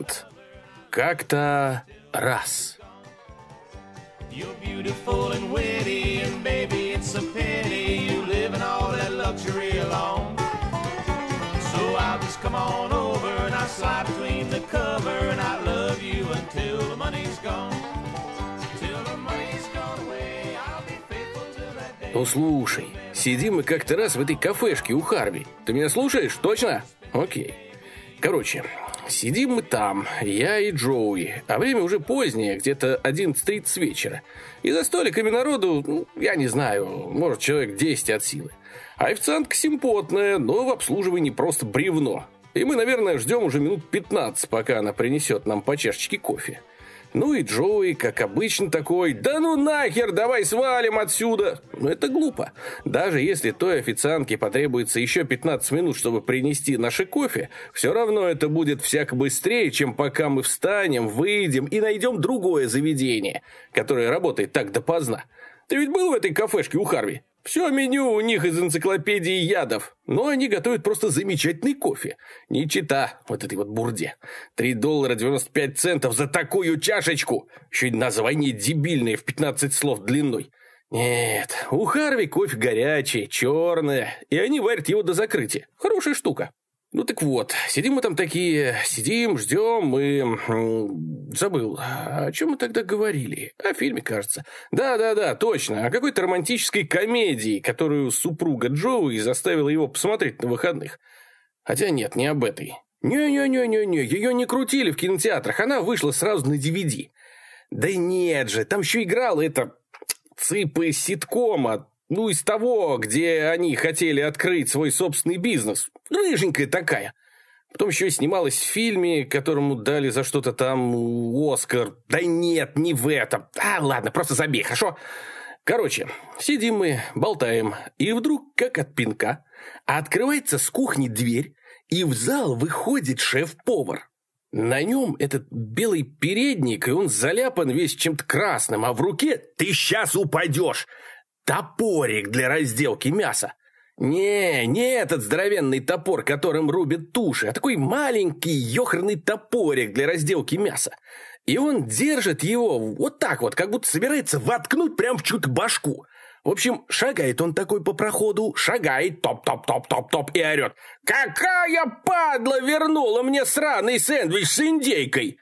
Стрэнд. Как-то раз. You're beautiful and witty, and baby, it's a pity you live in all that luxury alone. So I'll just come on over and I'll slide between the cover and I love you until the money's gone. Till the money's gone away, I'll be faithful till that day. Ну слушай, сидим мы как-то раз в этой кафешке у Харви. Ты меня слушаешь? Точно? Окей. Короче, Сидим мы там, я и Джоуи, а время уже позднее, где-то 11.30 вечера. И за столиками народу, ну, я не знаю, может, человек 10 от силы. А официантка симпотная, но в обслуживании просто бревно. И мы, наверное, ждем уже минут 15, пока она принесет нам по чашечке кофе. Ну и Джоуи, как обычно, такой «Да ну нахер, давай свалим отсюда!» Но это глупо. Даже если той официантке потребуется еще 15 минут, чтобы принести наше кофе, все равно это будет всяко быстрее, чем пока мы встанем, выйдем и найдем другое заведение, которое работает так допоздна. Ты ведь был в этой кафешке у Харви? Все меню у них из энциклопедии ядов, но они готовят просто замечательный кофе. Не чита вот этой вот бурде. Три доллара 95 центов за такую чашечку. Еще и название дебильное в 15 слов длиной. Нет, у Харви кофе горячий, черный, и они варят его до закрытия. Хорошая штука. Ну так вот, сидим мы там такие, сидим, ждем и... Забыл, о чем мы тогда говорили? О фильме, кажется. Да-да-да, точно, о какой-то романтической комедии, которую супруга Джоуи заставила его посмотреть на выходных. Хотя нет, не об этой. Не-не-не-не-не, ее не крутили в кинотеатрах, она вышла сразу на DVD. Да нет же, там еще играла эта цыпа из ситкома, ну, из того, где они хотели открыть свой собственный бизнес. Рыженькая такая. Потом еще снималась в фильме, которому дали за что-то там Оскар. Да нет, не в этом. А, ладно, просто забей, хорошо? Короче, сидим мы, болтаем, и вдруг, как от пинка, открывается с кухни дверь, и в зал выходит шеф-повар. На нем этот белый передник, и он заляпан весь чем-то красным, а в руке «Ты сейчас упадешь!» Топорик для разделки мяса. Не, не этот здоровенный топор, которым рубят туши, а такой маленький ёхарный топорик для разделки мяса. И он держит его вот так вот, как будто собирается воткнуть прям в чью-то башку. В общем, шагает он такой по проходу, шагает, топ-топ-топ-топ-топ и орет. «Какая падла вернула мне сраный сэндвич с индейкой!»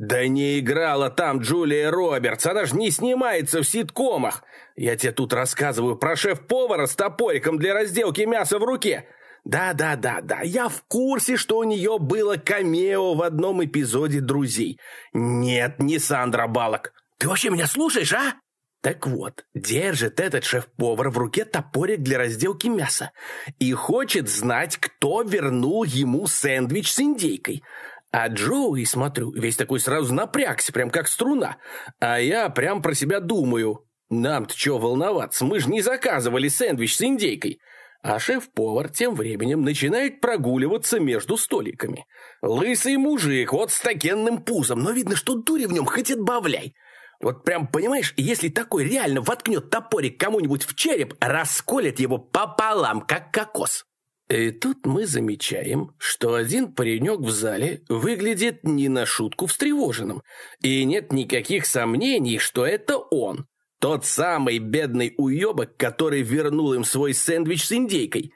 «Да не играла там Джулия Робертс, она же не снимается в ситкомах. Я тебе тут рассказываю про шеф-повара с топориком для разделки мяса в руке. Да-да-да-да, я в курсе, что у нее было камео в одном эпизоде «Друзей». Нет, не Сандра Балок. Ты вообще меня слушаешь, а?» Так вот, держит этот шеф-повар в руке топорик для разделки мяса и хочет знать, кто вернул ему сэндвич с индейкой. А Джоуи, смотрю, весь такой сразу напрягся, прям как струна. А я прям про себя думаю. Нам-то чё волноваться, мы же не заказывали сэндвич с индейкой. А шеф-повар тем временем начинает прогуливаться между столиками. Лысый мужик, вот с такенным пузом, но видно, что дури в нем хоть отбавляй. Вот прям, понимаешь, если такой реально воткнет топорик кому-нибудь в череп, расколет его пополам, как кокос. И тут мы замечаем, что один паренек в зале выглядит не на шутку встревоженным, и нет никаких сомнений, что это он. Тот самый бедный уебок, который вернул им свой сэндвич с индейкой.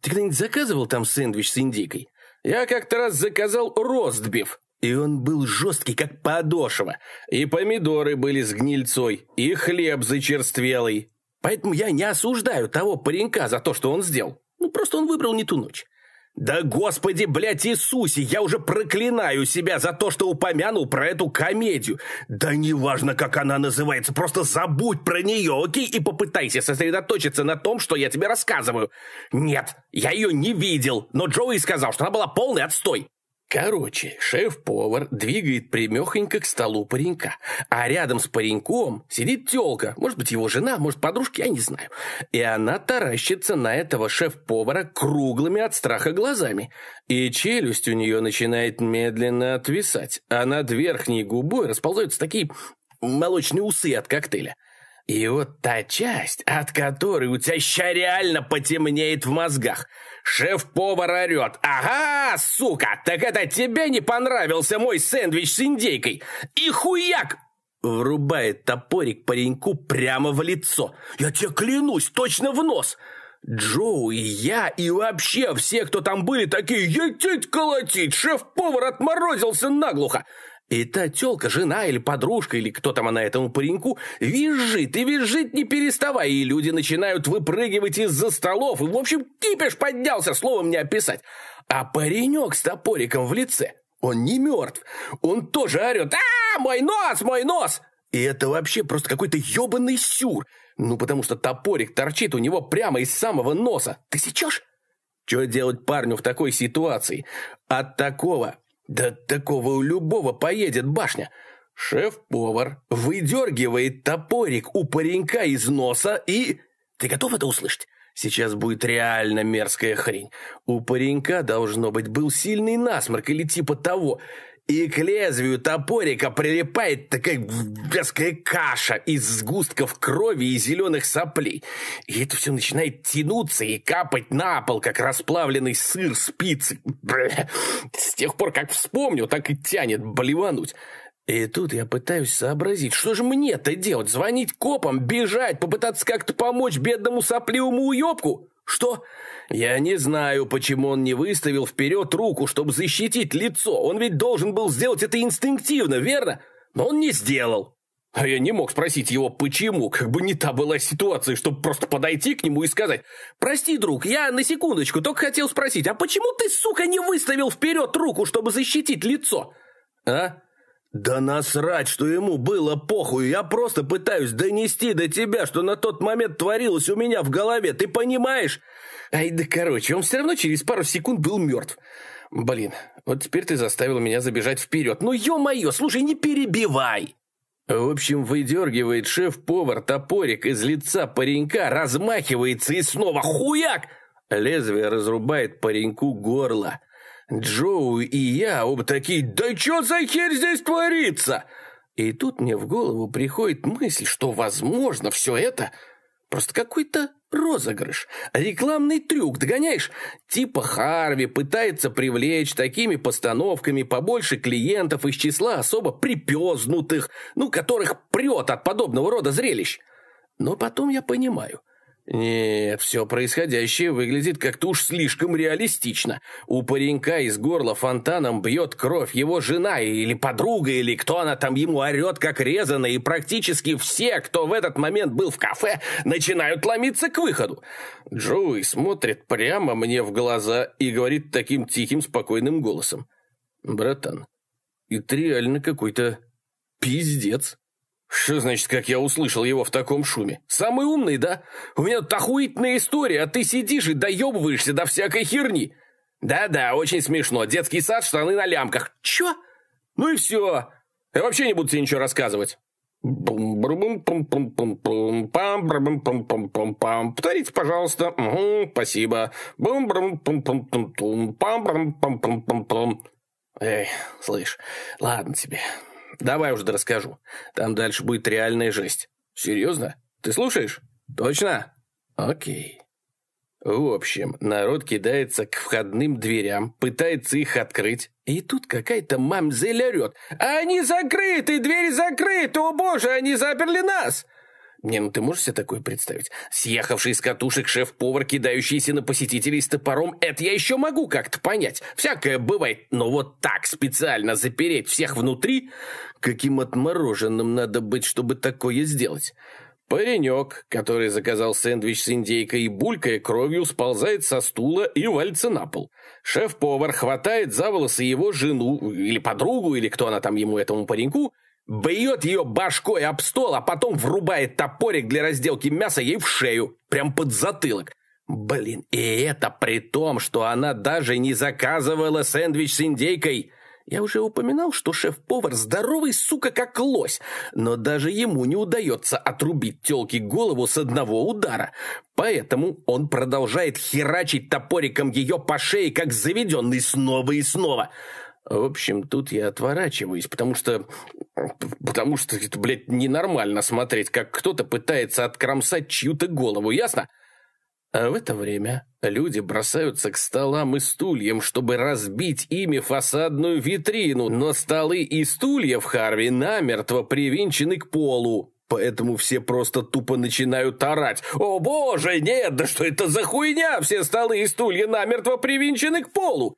Ты когда-нибудь заказывал там сэндвич с индейкой? Я как-то раз заказал ростбиф, и он был жесткий, как подошва. И помидоры были с гнильцой, и хлеб зачерствелый. Поэтому я не осуждаю того паренька за то, что он сделал. Ну, просто он выбрал не ту ночь. Да господи, блядь, Иисусе, я уже проклинаю себя за то, что упомянул про эту комедию. Да неважно, как она называется, просто забудь про нее, окей? И попытайся сосредоточиться на том, что я тебе рассказываю. Нет, я ее не видел, но Джоуи сказал, что она была полный отстой. Короче, шеф-повар двигает примехонько к столу паренька, а рядом с пареньком сидит тёлка, может быть, его жена, может, подружки, я не знаю. И она таращится на этого шеф-повара круглыми от страха глазами. И челюсть у нее начинает медленно отвисать, а над верхней губой расползаются такие молочные усы от коктейля. И вот та часть, от которой у тебя ща реально потемнеет в мозгах – Шеф-повар орет. «Ага, сука, так это тебе не понравился мой сэндвич с индейкой? И хуяк!» Врубает топорик пареньку прямо в лицо. «Я тебе клянусь, точно в нос!» Джоу и я, и вообще все, кто там были, такие «Ететь колотить!» Шеф-повар отморозился наглухо. И тёлка, жена или подружка, или кто там она этому пареньку, визжит и визжит не переставая, и люди начинают выпрыгивать из-за столов, и, в общем, кипиш поднялся, словом не описать. А паренек с топориком в лице, он не мертв, он тоже орет «А, мой нос, мой нос!» И это вообще просто какой-то ебаный сюр. Ну, потому что топорик торчит у него прямо из самого носа. Ты сечешь? Что делать парню в такой ситуации? От такого, да такого у любого поедет башня. Шеф-повар выдергивает топорик у паренька из носа и... Ты готов это услышать? Сейчас будет реально мерзкая хрень. У паренька, должно быть, был сильный насморк или типа того и к лезвию топорика прилипает такая вязкая каша из сгустков крови и зеленых соплей. И это все начинает тянуться и капать на пол, как расплавленный сыр спицы. С тех пор, как вспомню, так и тянет блевануть. И тут я пытаюсь сообразить, что же мне-то делать? Звонить копам, бежать, попытаться как-то помочь бедному сопливому уебку? Что? Я не знаю, почему он не выставил вперед руку, чтобы защитить лицо. Он ведь должен был сделать это инстинктивно, верно? Но он не сделал. А я не мог спросить его, почему, как бы не та была ситуация, чтобы просто подойти к нему и сказать, «Прости, друг, я на секундочку только хотел спросить, а почему ты, сука, не выставил вперед руку, чтобы защитить лицо?» «А? «Да насрать, что ему было похуй! Я просто пытаюсь донести до тебя, что на тот момент творилось у меня в голове, ты понимаешь?» Ай да короче, он все равно через пару секунд был мертв. Блин, вот теперь ты заставил меня забежать вперед. Ну ё-моё, слушай, не перебивай! В общем, выдергивает шеф-повар топорик из лица паренька, размахивается и снова хуяк! Лезвие разрубает пареньку горло. Джоу и я оба такие «Да что за херь здесь творится?» И тут мне в голову приходит мысль, что, возможно, все это просто какой-то розыгрыш, рекламный трюк, догоняешь? Типа Харви пытается привлечь такими постановками побольше клиентов из числа особо припезнутых, ну, которых прет от подобного рода зрелищ. Но потом я понимаю – нет, все происходящее выглядит как-то уж слишком реалистично. У паренька из горла фонтаном бьет кровь его жена или подруга, или кто она там ему орет, как резано, и практически все, кто в этот момент был в кафе, начинают ломиться к выходу. Джоуи смотрит прямо мне в глаза и говорит таким тихим, спокойным голосом. «Братан, это реально какой-то пиздец». Что значит, как я услышал его в таком шуме? Самый умный, да? У меня тут охуительная история, а ты сидишь и доебываешься до всякой херни. Да-да, очень смешно. Детский сад, штаны на лямках. Чё? Ну и все. Я вообще не буду тебе ничего рассказывать. Повторите, пожалуйста. Угу, спасибо. Эй, слышь, ладно тебе. Давай уже расскажу. Там дальше будет реальная жесть. Серьезно? Ты слушаешь? Точно? Окей. В общем, народ кидается к входным дверям, пытается их открыть. И тут какая-то мамзель орет. «Они закрыты! Двери закрыты! О боже, они заперли нас!» Не, ну ты можешь себе такое представить? Съехавший с катушек шеф-повар, кидающийся на посетителей с топором, это я еще могу как-то понять. Всякое бывает, но вот так специально запереть всех внутри, каким отмороженным надо быть, чтобы такое сделать? Паренек, который заказал сэндвич с индейкой и булькая кровью, сползает со стула и валится на пол. Шеф-повар хватает за волосы его жену, или подругу, или кто она там ему, этому пареньку, Бьет ее башкой об стол, а потом врубает топорик для разделки мяса ей в шею, прям под затылок. Блин, и это при том, что она даже не заказывала сэндвич с индейкой. Я уже упоминал, что шеф-повар здоровый, сука, как лось, но даже ему не удается отрубить телке голову с одного удара. Поэтому он продолжает херачить топориком ее по шее, как заведенный снова и снова. В общем, тут я отворачиваюсь, потому что... Потому что это, блядь, ненормально смотреть, как кто-то пытается откромсать чью-то голову, ясно? А в это время люди бросаются к столам и стульям, чтобы разбить ими фасадную витрину, но столы и стулья в Харви намертво привинчены к полу. Поэтому все просто тупо начинают орать. «О боже, нет, да что это за хуйня? Все столы и стулья намертво привинчены к полу!»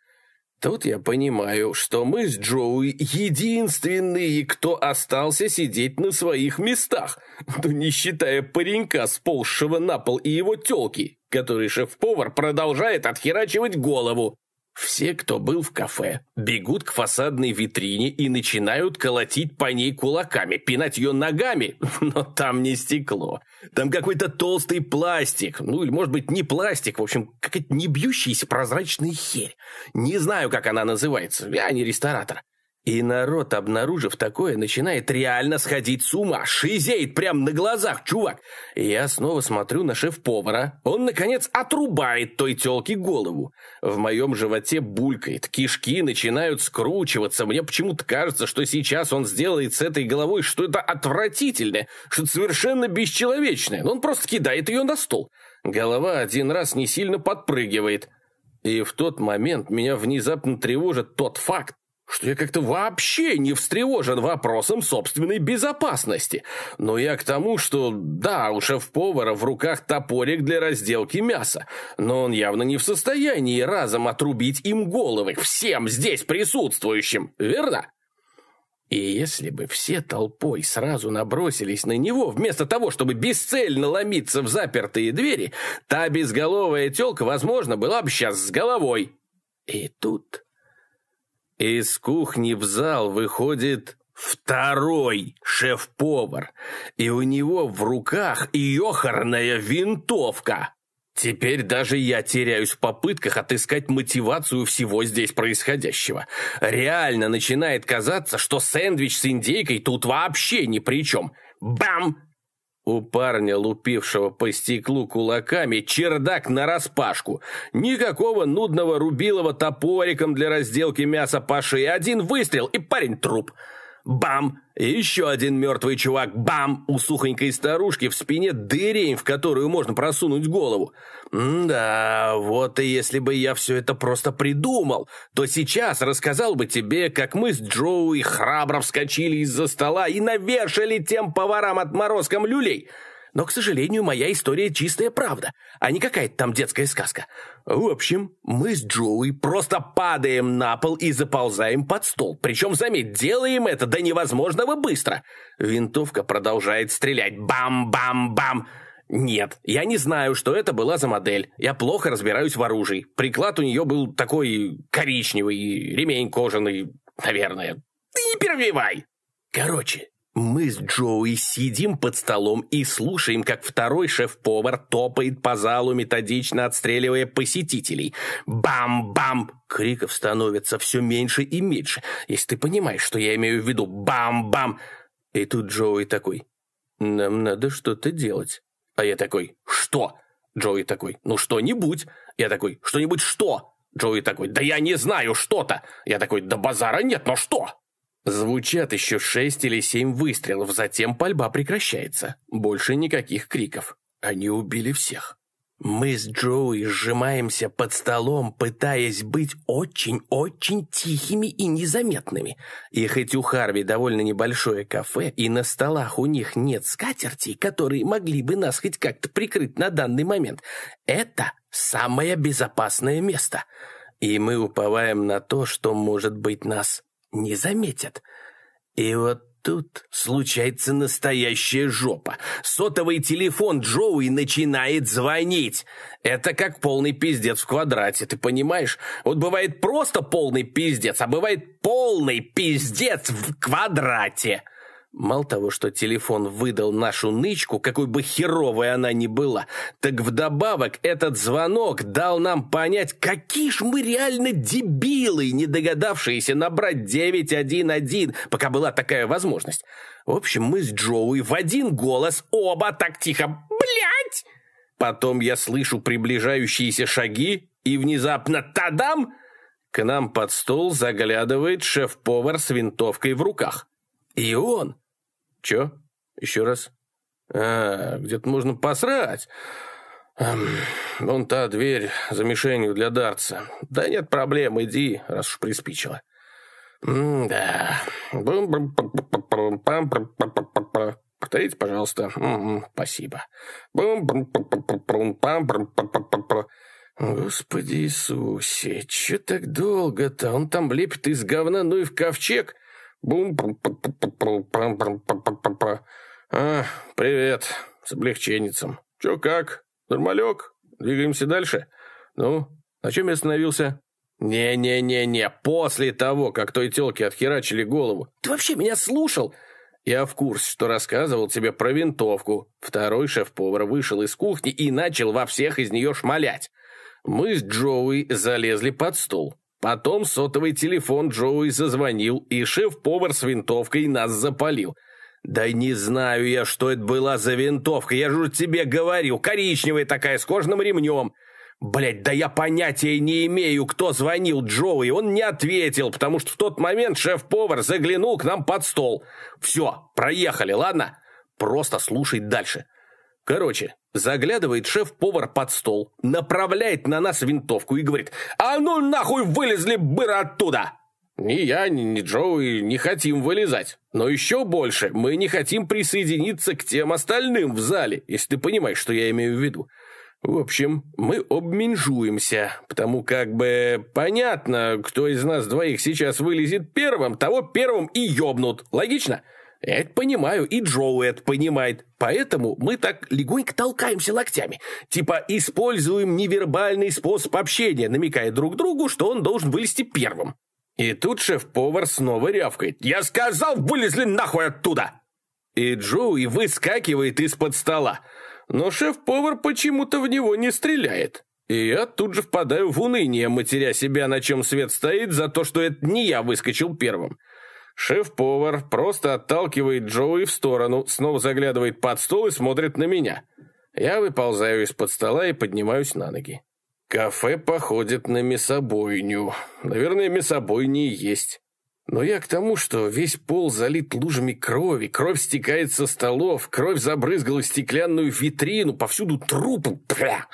Тут я понимаю, что мы с Джоуи единственные, кто остался сидеть на своих местах, ну не считая паренька, сползшего на пол и его телки, который шеф-повар продолжает отхерачивать голову. Все, кто был в кафе, бегут к фасадной витрине и начинают колотить по ней кулаками, пинать ее ногами, но там не стекло. Там какой-то толстый пластик, ну или может быть не пластик, в общем, какая-то не бьющаяся прозрачная херь. Не знаю, как она называется, я не ресторатор. И народ, обнаружив такое, начинает реально сходить с ума. Шизеет прямо на глазах, чувак. И я снова смотрю на шеф-повара. Он, наконец, отрубает той тёлке голову. В моем животе булькает, кишки начинают скручиваться. Мне почему-то кажется, что сейчас он сделает с этой головой что-то отвратительное, что-то совершенно бесчеловечное. Он просто кидает ее на стол. Голова один раз не сильно подпрыгивает. И в тот момент меня внезапно тревожит тот факт, что я как-то вообще не встревожен вопросом собственной безопасности. Но я к тому, что да, у шеф-повара в руках топорик для разделки мяса, но он явно не в состоянии разом отрубить им головы всем здесь присутствующим, верно? И если бы все толпой сразу набросились на него, вместо того, чтобы бесцельно ломиться в запертые двери, та безголовая телка, возможно, была бы сейчас с головой. И тут из кухни в зал выходит второй шеф-повар, и у него в руках ёхарная винтовка. Теперь даже я теряюсь в попытках отыскать мотивацию всего здесь происходящего. Реально начинает казаться, что сэндвич с индейкой тут вообще ни при чем. Бам! У парня, лупившего по стеклу кулаками, чердак нараспашку. Никакого нудного рубилова топориком для разделки мяса по шее. Один выстрел, и парень труп. Бам! И еще один мертвый чувак. Бам! У сухонькой старушки в спине дырень, в которую можно просунуть голову. Да, вот и если бы я все это просто придумал, то сейчас рассказал бы тебе, как мы с Джоуи храбро вскочили из-за стола и навешали тем поварам отморозкам люлей. Но, к сожалению, моя история чистая правда, а не какая-то там детская сказка. В общем, мы с Джоуи просто падаем на пол и заползаем под стол. Причем, заметь, делаем это до невозможного быстро. Винтовка продолжает стрелять. Бам-бам-бам. Нет, я не знаю, что это была за модель. Я плохо разбираюсь в оружии. Приклад у нее был такой коричневый, ремень кожаный, наверное. Ты не перебивай. Короче, мы с Джоуи сидим под столом и слушаем, как второй шеф-повар топает по залу, методично отстреливая посетителей. Бам-бам! Криков становится все меньше и меньше, если ты понимаешь, что я имею в виду. Бам-бам! И тут Джоуи такой, нам надо что-то делать. А я такой, что? Джоуи такой, ну что-нибудь. Я такой, что-нибудь что? Джоуи такой, да я не знаю что-то. Я такой, да базара нет, но что? Звучат еще шесть или семь выстрелов, затем пальба прекращается. Больше никаких криков. Они убили всех. Мы с Джоуи сжимаемся под столом, пытаясь быть очень-очень тихими и незаметными. И хоть у Харви довольно небольшое кафе, и на столах у них нет скатертей, которые могли бы нас хоть как-то прикрыть на данный момент, это самое безопасное место. И мы уповаем на то, что, может быть, нас не заметят. И вот тут случается настоящая жопа. Сотовый телефон Джоуи начинает звонить. Это как полный пиздец в квадрате, ты понимаешь? Вот бывает просто полный пиздец, а бывает полный пиздец в квадрате. Мало того, что телефон выдал нашу нычку, какой бы херовой она ни была, так вдобавок этот звонок дал нам понять, какие ж мы реально дебилы, не догадавшиеся набрать 911, пока была такая возможность. В общем, мы с Джоуи в один голос оба так тихо «Блядь!» Потом я слышу приближающиеся шаги, и внезапно «Тадам!» К нам под стол заглядывает шеф-повар с винтовкой в руках. И он Чё? Еще раз? А, где-то можно посрать. Эм, вон та дверь за мишенью для дарца. Да нет проблем, иди, раз уж приспичило. да. Повторите, пожалуйста. Спасибо. Господи Иисусе, че так долго-то? Он там лепит из говна, ну и в ковчег. Бум, а, привет, с облегченницем. Че как? Нормалек? Двигаемся дальше? Ну, на чем я остановился? «Не-не-не-не, после того, как той тёлке отхерачили голову. Ты вообще меня слушал?» «Я в курсе, что рассказывал тебе про винтовку. Второй шеф-повар вышел из кухни и начал во всех из нее шмалять. Мы с Джоуи залезли под стол. Потом сотовый телефон Джоуи зазвонил, и шеф-повар с винтовкой нас запалил. «Да не знаю я, что это была за винтовка, я же тебе говорил, коричневая такая, с кожаным ремнем». Блять, да я понятия не имею, кто звонил Джоуи. Он не ответил, потому что в тот момент шеф-повар заглянул к нам под стол. Все, проехали, ладно? Просто слушай дальше. Короче, заглядывает шеф-повар под стол, направляет на нас винтовку и говорит «А ну нахуй вылезли быры оттуда!» Ни я, ни, ни Джоуи не хотим вылезать. Но еще больше мы не хотим присоединиться к тем остальным в зале, если ты понимаешь, что я имею в виду. В общем, мы обменжуемся, потому как бы понятно, кто из нас двоих сейчас вылезет первым, того первым и ёбнут. Логично? Я это понимаю, и Джоу это понимает. Поэтому мы так легонько толкаемся локтями. Типа используем невербальный способ общения, намекая друг другу, что он должен вылезти первым. И тут шеф-повар снова рявкает. «Я сказал, вылезли нахуй оттуда!» И Джоуи выскакивает из-под стола. Но шеф-повар почему-то в него не стреляет. И я тут же впадаю в уныние, матеря себя, на чем свет стоит, за то, что это не я выскочил первым. Шеф-повар просто отталкивает Джоуи в сторону, снова заглядывает под стол и смотрит на меня. Я выползаю из-под стола и поднимаюсь на ноги. Кафе походит на мясобойню. Наверное, мясобойни и есть. Но я к тому, что весь пол залит лужами крови, кровь стекает со столов, кровь забрызгала стеклянную витрину, повсюду трупы. Пля!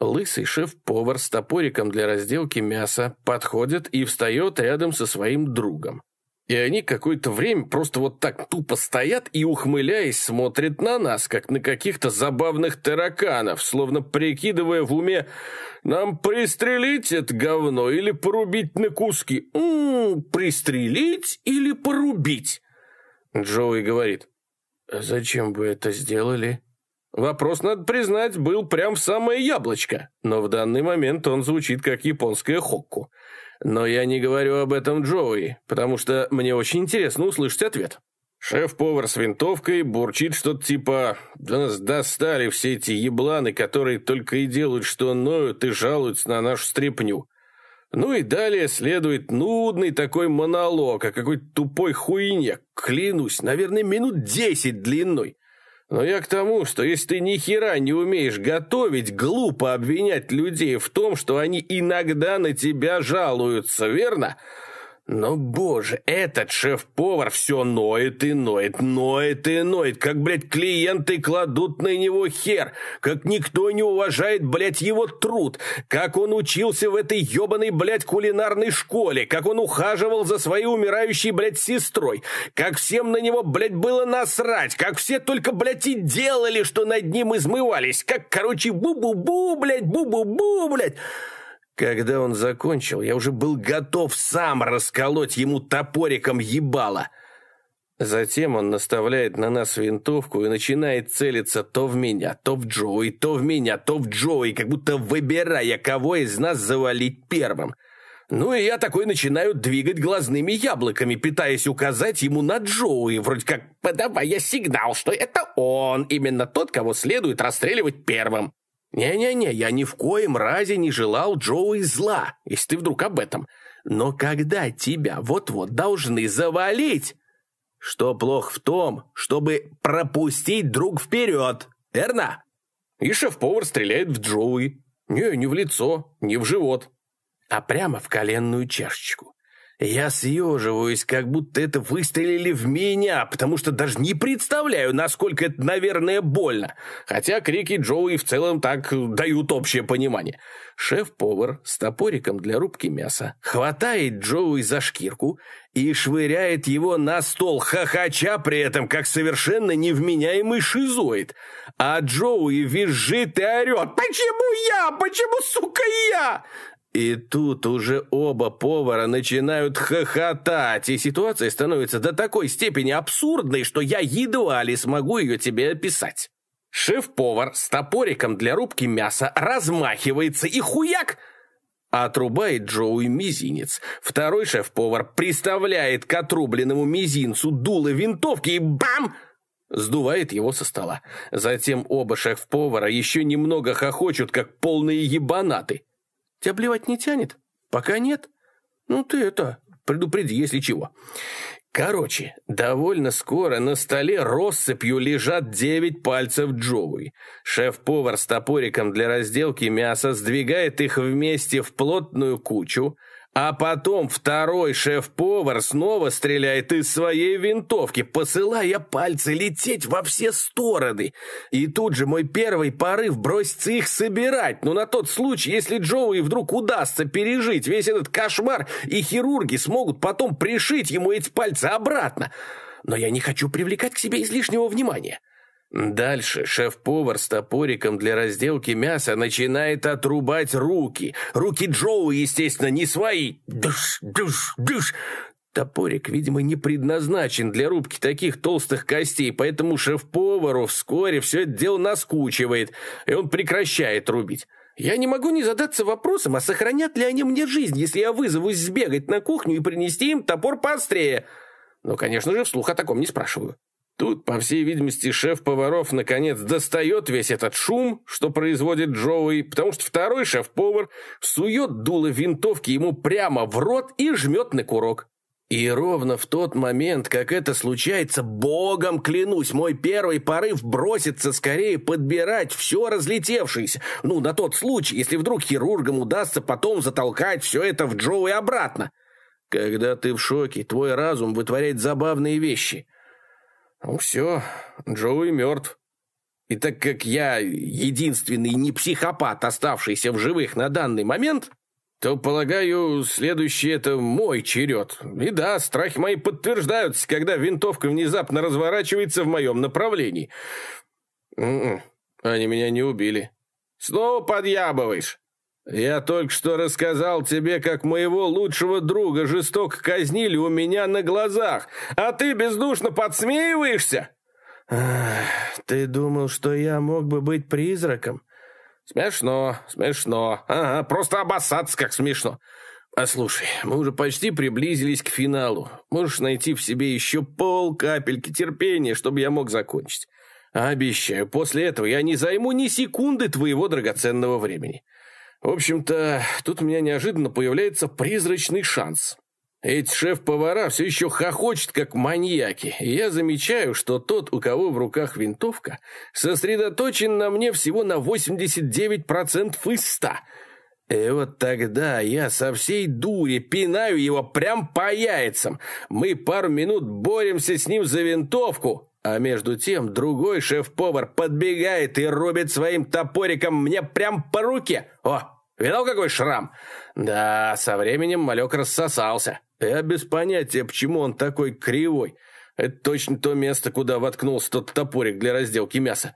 Лысый шеф-повар с топориком для разделки мяса подходит и встает рядом со своим другом. И они какое-то время просто вот так тупо стоят и, ухмыляясь, смотрят на нас, как на каких-то забавных тараканов, словно прикидывая в уме, нам пристрелить это говно или порубить на куски? Ммм, пристрелить или порубить? Джоуи говорит, «А зачем вы это сделали? Вопрос, надо признать, был прям в самое яблочко, но в данный момент он звучит как японская хокку. Но я не говорю об этом Джоуи, потому что мне очень интересно услышать ответ. Шеф-повар с винтовкой бурчит что-то типа «Да нас достали все эти ебланы, которые только и делают, что ноют и жалуются на нашу стряпню». Ну и далее следует нудный такой монолог о какой-то тупой хуйне, клянусь, наверное, минут десять длиной. Но я к тому, что если ты ни хера не умеешь готовить, глупо обвинять людей в том, что они иногда на тебя жалуются, верно? Но, боже, этот шеф-повар все ноет и ноет, ноет и ноет, как, блядь, клиенты кладут на него хер, как никто не уважает, блядь, его труд, как он учился в этой ебаной, блядь, кулинарной школе, как он ухаживал за своей умирающей, блядь, сестрой, как всем на него, блядь, было насрать, как все только, блядь, и делали, что над ним измывались, как, короче, бу-бу-бу, блядь, бу-бу-бу, блядь. Когда он закончил, я уже был готов сам расколоть ему топориком ебало. Затем он наставляет на нас винтовку и начинает целиться то в меня, то в Джоуи, то в меня, то в Джоуи, как будто выбирая, кого из нас завалить первым. Ну и я такой начинаю двигать глазными яблоками, пытаясь указать ему на Джоуи, вроде как подавая сигнал, что это он, именно тот, кого следует расстреливать первым. «Не-не-не, я ни в коем разе не желал Джоуи зла, если ты вдруг об этом. Но когда тебя вот-вот должны завалить...» «Что плохо в том, чтобы пропустить друг вперед, верно?» И шеф-повар стреляет в Джоуи. Не, не в лицо, не в живот, а прямо в коленную чашечку. Я съеживаюсь, как будто это выстрелили в меня, потому что даже не представляю, насколько это, наверное, больно. Хотя крики Джоуи в целом так дают общее понимание. Шеф-повар с топориком для рубки мяса хватает Джоуи за шкирку и швыряет его на стол, хохоча при этом, как совершенно невменяемый шизоид. А Джоуи визжит и орет «Почему я? Почему, сука, я?» И тут уже оба повара начинают хохотать, и ситуация становится до такой степени абсурдной, что я едва ли смогу ее тебе описать. Шеф-повар с топориком для рубки мяса размахивается и хуяк! Отрубает Джоуи мизинец. Второй шеф-повар приставляет к отрубленному мизинцу дуло винтовки и бам! Сдувает его со стола. Затем оба шеф-повара еще немного хохочут, как полные ебанаты. Тебя плевать не тянет? Пока нет? Ну ты это, предупреди, если чего. Короче, довольно скоро на столе россыпью лежат девять пальцев Джоуи. Шеф-повар с топориком для разделки мяса сдвигает их вместе в плотную кучу, а потом второй шеф-повар снова стреляет из своей винтовки, посылая пальцы лететь во все стороны. И тут же мой первый порыв бросится их собирать, но на тот случай, если Джоуи вдруг удастся пережить весь этот кошмар, и хирурги смогут потом пришить ему эти пальцы обратно. Но я не хочу привлекать к себе излишнего внимания. Дальше шеф-повар с топориком для разделки мяса начинает отрубать руки. Руки Джоу, естественно, не свои. Душ, душ, душ. Топорик, видимо, не предназначен для рубки таких толстых костей, поэтому шеф-повару вскоре все это дело наскучивает, и он прекращает рубить. Я не могу не задаться вопросом, а сохранят ли они мне жизнь, если я вызовусь сбегать на кухню и принести им топор поострее. Но, конечно же, вслух о таком не спрашиваю. Тут, по всей видимости, шеф поваров наконец достает весь этот шум, что производит Джоуи, потому что второй шеф-повар сует дуло винтовки ему прямо в рот и жмет на курок. И ровно в тот момент, как это случается, богом клянусь, мой первый порыв бросится скорее подбирать все разлетевшееся. Ну, на тот случай, если вдруг хирургам удастся потом затолкать все это в Джоуи обратно. Когда ты в шоке, твой разум вытворяет забавные вещи – ну все, Джоуи мертв. И так как я единственный не психопат, оставшийся в живых на данный момент, то, полагаю, следующий это мой черед. И да, страхи мои подтверждаются, когда винтовка внезапно разворачивается в моем направлении. М-м, они меня не убили. Снова подъябываешь. Я только что рассказал тебе, как моего лучшего друга жестоко казнили у меня на глазах, а ты бездушно подсмеиваешься? ты думал, что я мог бы быть призраком? Смешно, смешно. Ага, просто обоссаться как смешно. Послушай, мы уже почти приблизились к финалу. Можешь найти в себе еще пол капельки терпения, чтобы я мог закончить. Обещаю, после этого я не займу ни секунды твоего драгоценного времени. В общем-то, тут у меня неожиданно появляется призрачный шанс. Эти шеф-повара все еще хохочут, как маньяки, и я замечаю, что тот, у кого в руках винтовка, сосредоточен на мне всего на 89% из 100. И вот тогда я со всей дури пинаю его прям по яйцам. Мы пару минут боремся с ним за винтовку, а между тем другой шеф-повар подбегает и рубит своим топориком мне прям по руке. О, видал какой шрам? Да, со временем малек рассосался. Я без понятия, почему он такой кривой. Это точно то место, куда воткнулся тот топорик для разделки мяса.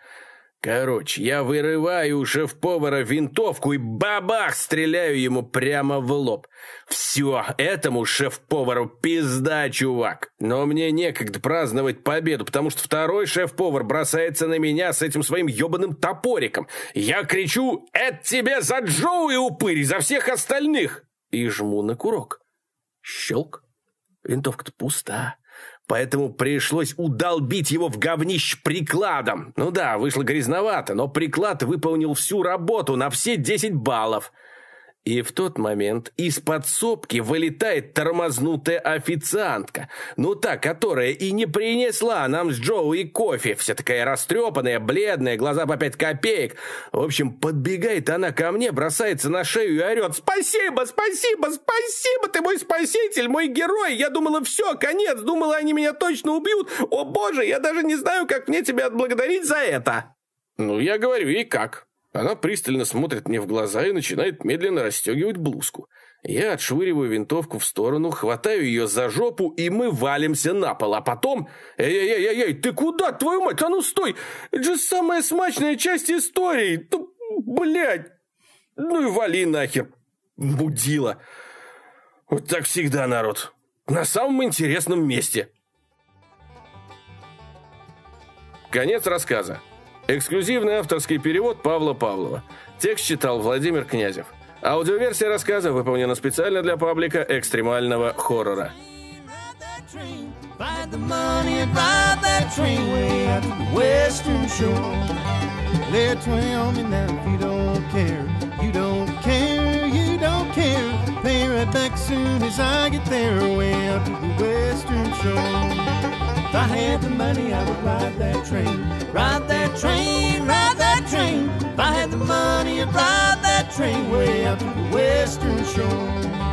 Короче, я вырываю у шеф-повара винтовку и бабах стреляю ему прямо в лоб. Все, этому шеф-повару пизда, чувак. Но мне некогда праздновать победу, потому что второй шеф-повар бросается на меня с этим своим ебаным топориком. Я кричу «Это тебе за Джоуи, упырь, за всех остальных!» И жму на курок. Щелк. Винтовка-то пуста поэтому пришлось удолбить его в говнище прикладом. Ну да, вышло грязновато, но приклад выполнил всю работу на все 10 баллов. И в тот момент из подсобки вылетает тормознутая официантка. Ну та, которая и не принесла нам с Джоуи кофе. Вся такая растрепанная, бледная, глаза по пять копеек. В общем, подбегает она ко мне, бросается на шею и орет. «Спасибо, спасибо, спасибо! Ты мой спаситель, мой герой! Я думала, все, конец! Думала, они меня точно убьют! О боже, я даже не знаю, как мне тебя отблагодарить за это!» Ну, я говорю, и как? Она пристально смотрит мне в глаза и начинает медленно расстегивать блузку. Я отшвыриваю винтовку в сторону, хватаю ее за жопу, и мы валимся на пол. А потом... Эй-эй-эй-эй, ты куда, твою мать? А ну стой! Это же самая смачная часть истории! Ну, блядь! Ну и вали нахер, мудила. Вот так всегда, народ. На самом интересном месте. Конец рассказа. Эксклюзивный авторский перевод Павла Павлова. Текст читал Владимир Князев. Аудиоверсия рассказа выполнена специально для паблика экстремального хоррора. Pay right back soon as I get there way out to the western shore. If I had the money, I would ride that train. Ride that train, ride that train. If I had the money, I'd ride that train way up to the western shore.